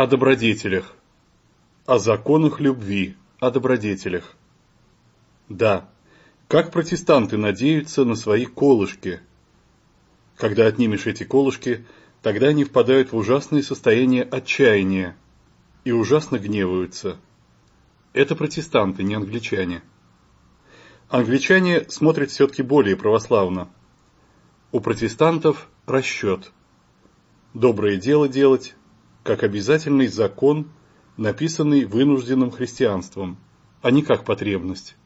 О добродетелях. О законах любви. О добродетелях. Да, как протестанты надеются на свои колышки. Когда отнимешь эти колышки, тогда они впадают в ужасное состояние отчаяния и ужасно гневаются. Это протестанты, не англичане. Англичане смотрят все-таки более православно. У протестантов расчет. Доброе дело делать, как обязательный закон, написанный вынужденным христианством, а не как потребность.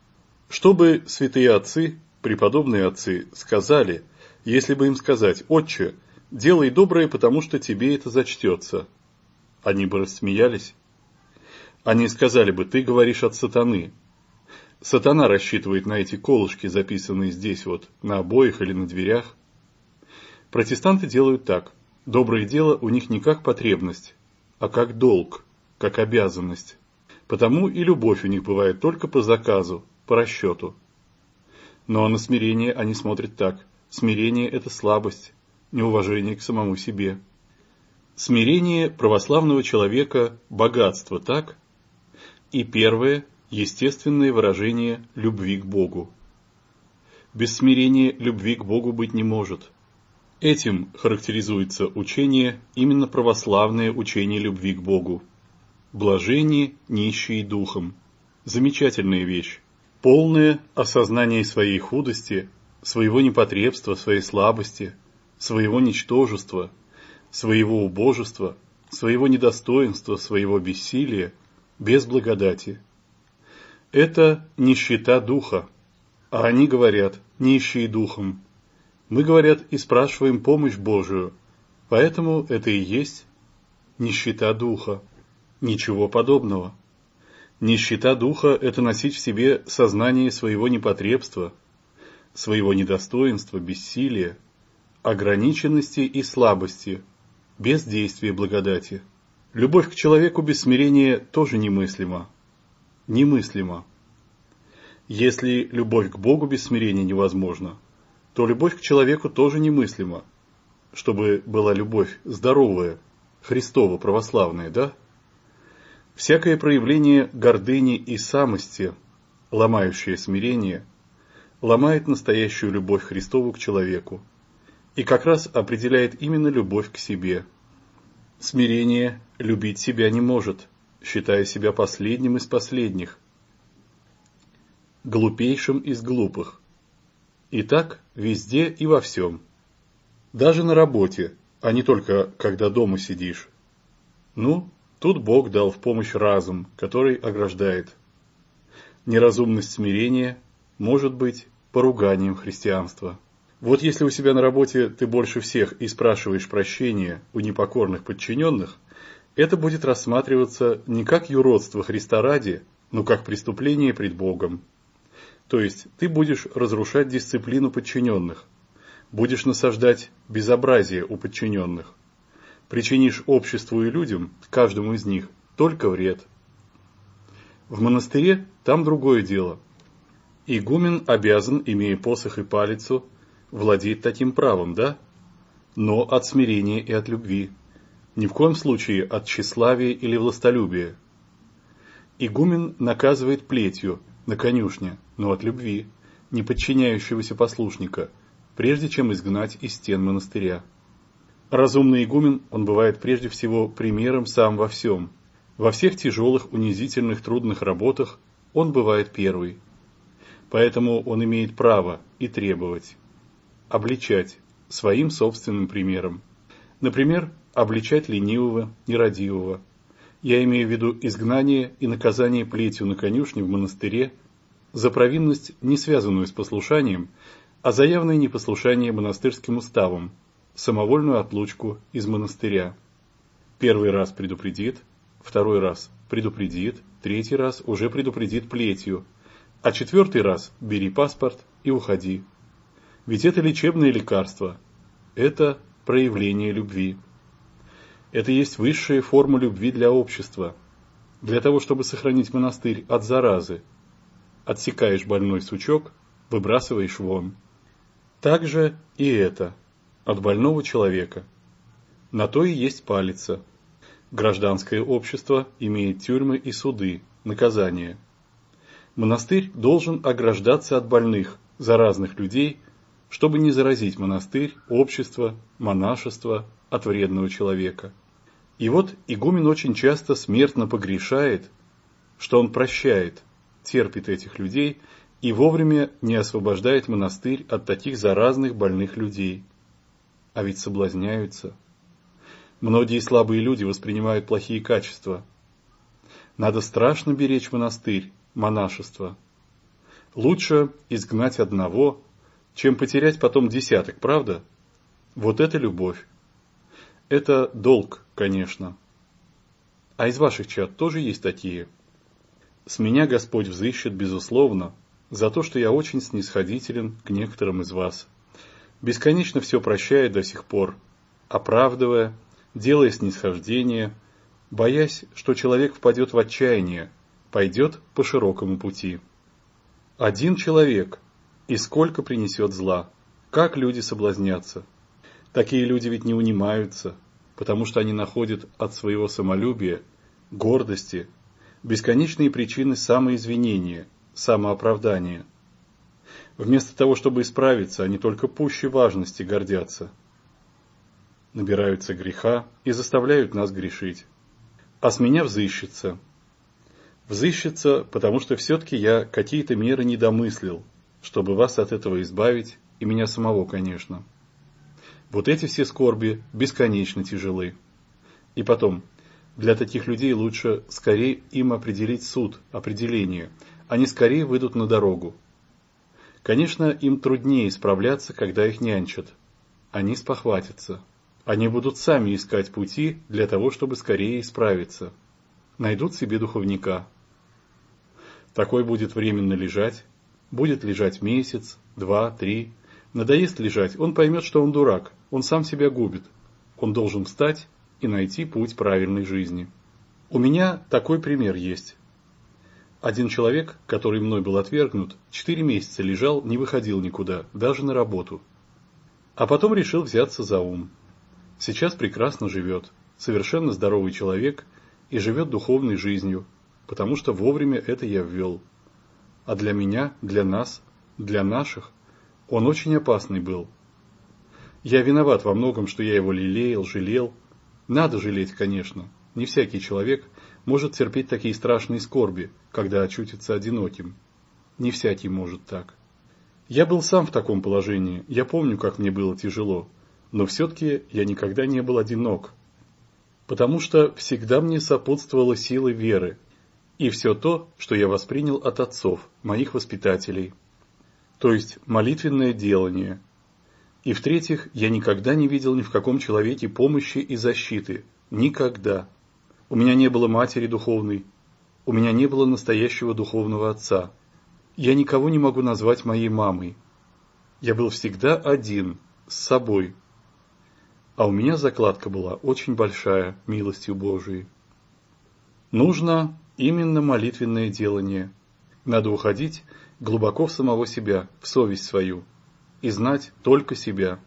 Чтобы святые отцы, преподобные отцы, сказали, если бы им сказать «Отче, делай доброе, потому что тебе это зачтется», они бы рассмеялись. Они сказали бы «Ты говоришь от сатаны». Сатана рассчитывает на эти колышки, записанные здесь вот, на обоих или на дверях. Протестанты делают так – Доброе дело у них не как потребность, а как долг, как обязанность. Потому и любовь у них бывает только по заказу, по расчету. Но на смирение они смотрят так. Смирение – это слабость, неуважение к самому себе. Смирение православного человека – богатство, так? И первое – естественное выражение любви к Богу. Без смирения любви к Богу быть не может – Этим характеризуется учение, именно православное учение любви к Богу. Блажение, нищие духом. Замечательная вещь. Полное осознание своей худости, своего непотребства, своей слабости, своего ничтожества, своего убожества, своего недостоинства, своего бессилия, без благодати. Это нищета духа, а они говорят «нищие духом», мы, говорят, и спрашиваем помощь Божию, поэтому это и есть нищета духа. Ничего подобного. Нищета духа – это носить в себе сознание своего непотребства, своего недостоинства, бессилия, ограниченности и слабости, без действия благодати. Любовь к человеку без смирения тоже немыслима. Немыслима. Если любовь к Богу без смирения невозможна, то любовь к человеку тоже немыслима. Чтобы была любовь здоровая, Христова, православная, да? Всякое проявление гордыни и самости, ломающее смирение, ломает настоящую любовь Христову к человеку и как раз определяет именно любовь к себе. Смирение любить себя не может, считая себя последним из последних, глупейшим из глупых. И так везде и во всем. Даже на работе, а не только когда дома сидишь. Ну, тут Бог дал в помощь разум, который ограждает. Неразумность смирения может быть поруганием христианства. Вот если у себя на работе ты больше всех и спрашиваешь прощения у непокорных подчиненных, это будет рассматриваться не как юродство Христа ради, но как преступление пред Богом. То есть ты будешь разрушать дисциплину подчиненных, будешь насаждать безобразие у подчиненных, причинишь обществу и людям, каждому из них, только вред. В монастыре там другое дело. Игумен обязан, имея посох и палицу, владеть таким правом, да? Но от смирения и от любви. Ни в коем случае от тщеславия или властолюбия. Игумен наказывает плетью на конюшне, но от любви, не подчиняющегося послушника, прежде чем изгнать из стен монастыря. Разумный игумен, он бывает прежде всего примером сам во всем. Во всех тяжелых, унизительных, трудных работах он бывает первый. Поэтому он имеет право и требовать, обличать своим собственным примером. Например, обличать ленивого, нерадивого. Я имею в виду изгнание и наказание плетью на конюшне в монастыре за провинность, не связанную с послушанием, а за явное непослушание монастырским уставам, самовольную отлучку из монастыря. Первый раз предупредит, второй раз предупредит, третий раз уже предупредит плетью, а четвертый раз бери паспорт и уходи. Ведь это лечебное лекарство, это проявление любви. Это есть высшая форма любви для общества, для того, чтобы сохранить монастырь от заразы, отсекаешь больной сучок, выбрасываешь вон. Так же и это от больного человека. На то и есть палица. Гражданское общество имеет тюрьмы и суды, наказания. Монастырь должен ограждаться от больных, заразных людей, чтобы не заразить монастырь, общество, монашество от вредного человека. И вот игумен очень часто смертно погрешает, что он прощает, терпит этих людей и вовремя не освобождает монастырь от таких заразных больных людей. А ведь соблазняются. Многие слабые люди воспринимают плохие качества. Надо страшно беречь монастырь, монашество. Лучше изгнать одного, чем потерять потом десяток, правда? Вот это любовь. Это долг, конечно. А из ваших чат тоже есть такие? С меня Господь взыщет, безусловно, за то, что я очень снисходителен к некоторым из вас. Бесконечно все прощает до сих пор, оправдывая, делая снисхождение, боясь, что человек впадет в отчаяние, пойдет по широкому пути. Один человек, и сколько принесет зла, как люди соблазнятся. Такие люди ведь не унимаются, потому что они находят от своего самолюбия, гордости, бесконечные причины самоизвинения, самооправдания. Вместо того, чтобы исправиться, они только пуще важности гордятся. Набираются греха и заставляют нас грешить. А с меня взыщется – Взыщется, потому что все-таки я какие-то меры не домыслил, чтобы вас от этого избавить, и меня самого, конечно. Вот эти все скорби бесконечно тяжелы. И потом, для таких людей лучше скорее им определить суд, определение, они скорее выйдут на дорогу. Конечно, им труднее справляться, когда их нянчат. Они спохватятся. Они будут сами искать пути для того, чтобы скорее исправиться. Найдут себе духовника. Такой будет временно лежать, будет лежать месяц, два, три. Надоест лежать, он поймет, что он дурак, он сам себя губит. Он должен встать и найти путь правильной жизни. У меня такой пример есть. Один человек, который мной был отвергнут, четыре месяца лежал, не выходил никуда, даже на работу. А потом решил взяться за ум. Сейчас прекрасно живет, совершенно здоровый человек и живет духовной жизнью, потому что вовремя это я ввел. А для меня, для нас, для наших он очень опасный был. Я виноват во многом, что я его лелеял, жалел. Надо жалеть, конечно. Не всякий человек может терпеть такие страшные скорби, когда очутится одиноким. Не всякий может так. Я был сам в таком положении, я помню, как мне было тяжело, но все-таки я никогда не был одинок, потому что всегда мне сопутствовала сила веры, и все то, что я воспринял от отцов, моих воспитателей. То есть молитвенное делание. И в-третьих, я никогда не видел ни в каком человеке помощи и защиты. Никогда. У меня не было матери духовной. У меня не было настоящего духовного отца. Я никого не могу назвать моей мамой. Я был всегда один, с собой. А у меня закладка была очень большая, милостью Божией. Нужно Именно молитвенное делание. Надо уходить глубоко в самого себя, в совесть свою, и знать только себя.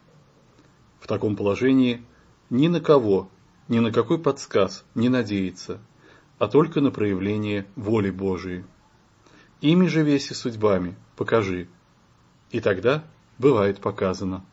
В таком положении ни на кого, ни на какой подсказ не надеяться, а только на проявление воли Божией. Ими же веси судьбами покажи, и тогда бывает показано.